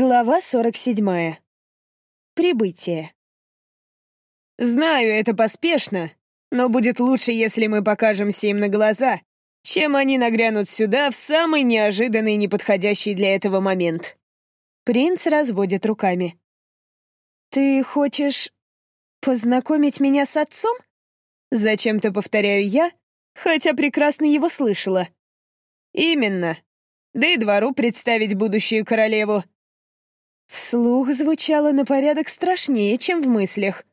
Глава 47. Прибытие. Знаю, это поспешно, но будет лучше, если мы покажемся им на глаза, чем они нагрянут сюда в самый неожиданный и неподходящий для этого момент. Принц разводит руками. «Ты хочешь познакомить меня с отцом?» Зачем-то повторяю я, хотя прекрасно его слышала. «Именно. Да и двору представить будущую королеву», Вслух звучало на порядок страшнее, чем в мыслях.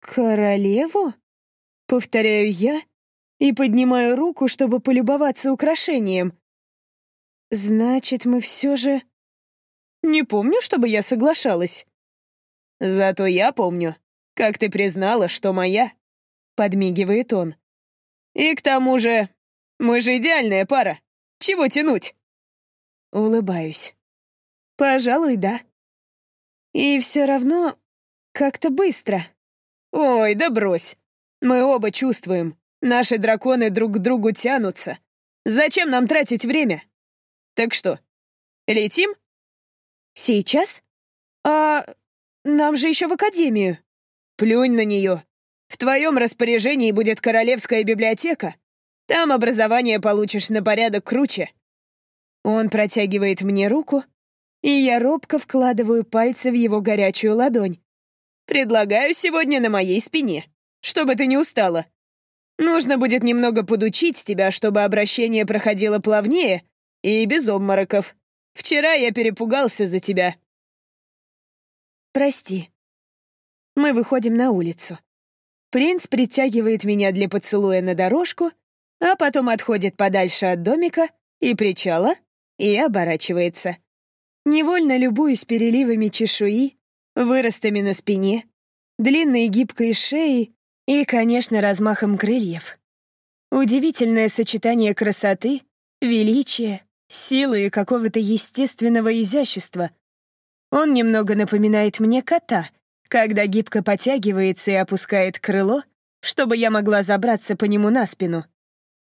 «Королеву?» — повторяю я и поднимаю руку, чтобы полюбоваться украшением. «Значит, мы все же...» «Не помню, чтобы я соглашалась». «Зато я помню, как ты признала, что моя», — подмигивает он. «И к тому же, мы же идеальная пара. Чего тянуть?» Улыбаюсь. Пожалуй, да. И все равно как-то быстро. Ой, да брось. Мы оба чувствуем. Наши драконы друг к другу тянутся. Зачем нам тратить время? Так что, летим? Сейчас? А нам же еще в академию. Плюнь на нее. В твоем распоряжении будет королевская библиотека. Там образование получишь на порядок круче. Он протягивает мне руку, и я робко вкладываю пальцы в его горячую ладонь. «Предлагаю сегодня на моей спине, чтобы ты не устала. Нужно будет немного подучить тебя, чтобы обращение проходило плавнее и без обмороков. Вчера я перепугался за тебя». «Прости». Мы выходим на улицу. Принц притягивает меня для поцелуя на дорожку, а потом отходит подальше от домика и причала и оборачивается. Невольно любуюсь переливами чешуи, выростами на спине, длинной гибкой шеей и, конечно, размахом крыльев. Удивительное сочетание красоты, величия, силы и какого-то естественного изящества. Он немного напоминает мне кота, когда гибко потягивается и опускает крыло, чтобы я могла забраться по нему на спину.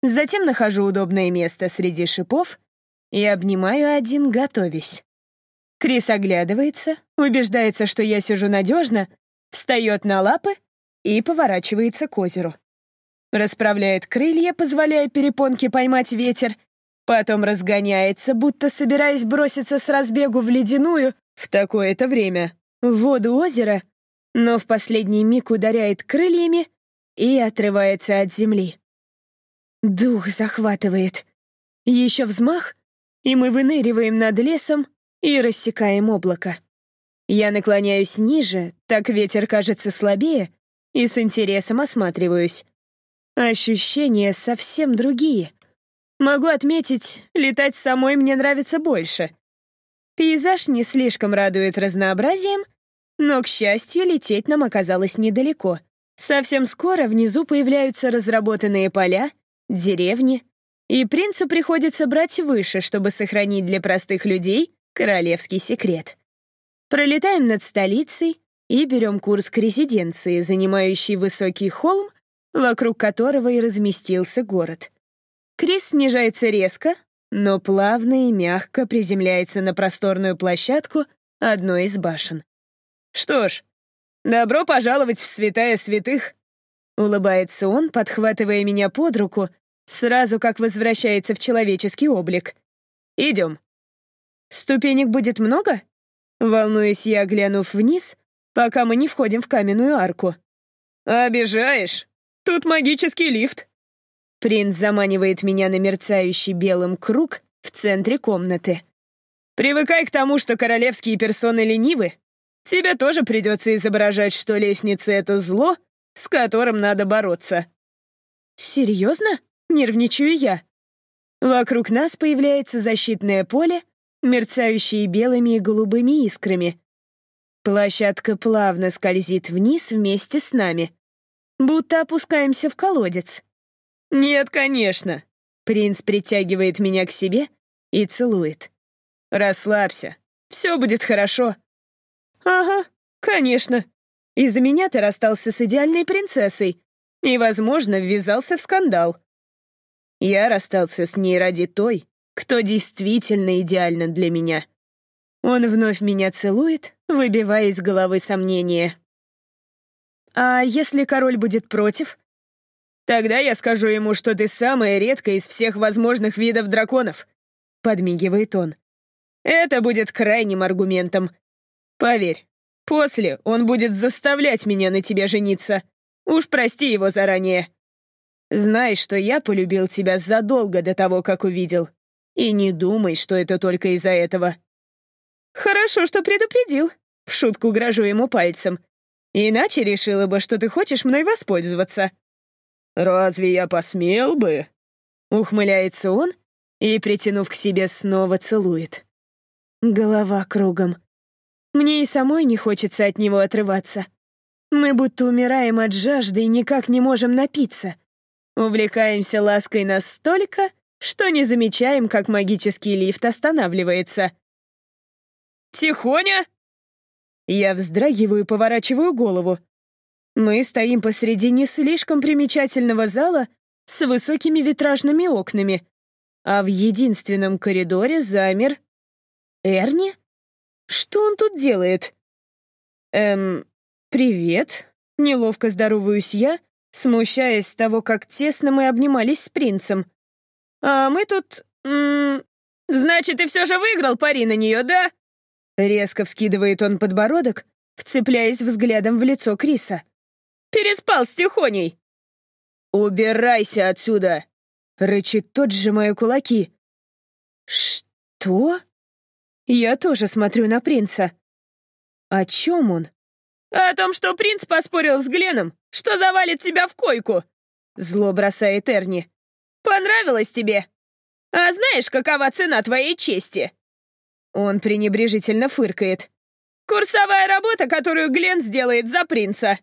Затем нахожу удобное место среди шипов и обнимаю один, готовясь. Крис оглядывается, убеждается, что я сижу надежно, встает на лапы и поворачивается к озеру. Расправляет крылья, позволяя перепонке поймать ветер, потом разгоняется, будто собираясь броситься с разбегу в ледяную в такое-то время в воду озера, но в последний миг ударяет крыльями и отрывается от земли. Дух захватывает. Еще взмах, и мы выныриваем над лесом, и рассекаем облако. Я наклоняюсь ниже, так ветер кажется слабее, и с интересом осматриваюсь. Ощущения совсем другие. Могу отметить, летать самой мне нравится больше. Пейзаж не слишком радует разнообразием, но, к счастью, лететь нам оказалось недалеко. Совсем скоро внизу появляются разработанные поля, деревни, и принцу приходится брать выше, чтобы сохранить для простых людей Королевский секрет. Пролетаем над столицей и берем курс к резиденции, занимающей высокий холм, вокруг которого и разместился город. Крис снижается резко, но плавно и мягко приземляется на просторную площадку одной из башен. «Что ж, добро пожаловать в святая святых!» Улыбается он, подхватывая меня под руку, сразу как возвращается в человеческий облик. «Идем». «Ступенек будет много?» Волнуюсь я, глянув вниз, пока мы не входим в каменную арку. «Обижаешь? Тут магический лифт!» Принц заманивает меня на мерцающий белым круг в центре комнаты. «Привыкай к тому, что королевские персоны ленивы. Тебе тоже придется изображать, что лестница — это зло, с которым надо бороться». «Серьезно?» — нервничаю я. Вокруг нас появляется защитное поле, мерцающие белыми и голубыми искрами. Площадка плавно скользит вниз вместе с нами, будто опускаемся в колодец. «Нет, конечно!» Принц притягивает меня к себе и целует. «Расслабься, все будет хорошо». «Ага, конечно. Из-за меня ты расстался с идеальной принцессой и, возможно, ввязался в скандал. Я расстался с ней ради той, кто действительно идеален для меня. Он вновь меня целует, выбивая из головы сомнения. «А если король будет против?» «Тогда я скажу ему, что ты самая редкая из всех возможных видов драконов», — подмигивает он. «Это будет крайним аргументом. Поверь, после он будет заставлять меня на тебе жениться. Уж прости его заранее. Знай, что я полюбил тебя задолго до того, как увидел. И не думай, что это только из-за этого». «Хорошо, что предупредил», — в шутку грожу ему пальцем. Иначе решила бы, что ты хочешь мной воспользоваться». «Разве я посмел бы?» Ухмыляется он и, притянув к себе, снова целует. Голова кругом. Мне и самой не хочется от него отрываться. Мы будто умираем от жажды и никак не можем напиться. Увлекаемся лаской настолько, что не замечаем, как магический лифт останавливается. «Тихоня!» Я вздрагиваю и поворачиваю голову. Мы стоим посреди не слишком примечательного зала с высокими витражными окнами, а в единственном коридоре замер... Эрни? Что он тут делает? Эм, привет. Неловко здороваюсь я, смущаясь того, как тесно мы обнимались с принцем. А мы тут... М -м, значит, ты все же выиграл пари на нее, да? Резко вскидывает он подбородок, вцепляясь взглядом в лицо Криса. «Переспал с Тихоней!» «Убирайся отсюда!» — рычит тот, сжимая кулаки. «Что?» Я тоже смотрю на принца. О чем он? «О том, что принц поспорил с Гленом, что завалит тебя в койку!» Зло бросает Эрни. «Понравилось тебе? А знаешь, какова цена твоей чести?» Он пренебрежительно фыркает. «Курсовая работа, которую Глен сделает за принца!»